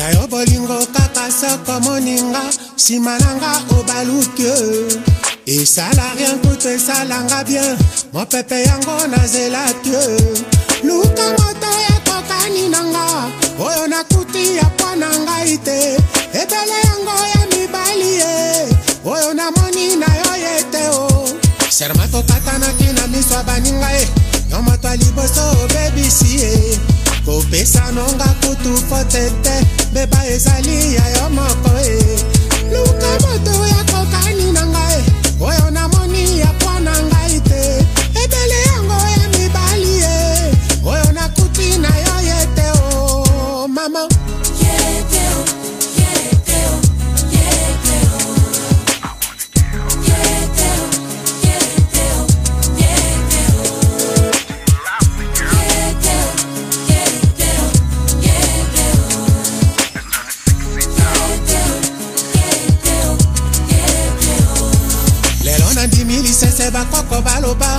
ya yo bolingo kaka soko moninga nsima nanga obaluki esala rien kutu esalanga bien mopepe yango nazela te luka moto ekokani nanga oyo nakuti ya mpo na ngai te ebele yango ya mibali ye oyo namoni na yo ye te o serma tokatanaki na miso ya baninga ye yo moto ya liboso obebisi ye kopesanonga kutu po tete beba ezali ya yo moko e luka moto ya kokani na ngai oyo namoni ya mpo na ngai te ebele yango ya mibali e oyo nakuti na yo ye te o mama tẹ bá kọ́kọ́ bá ló bá.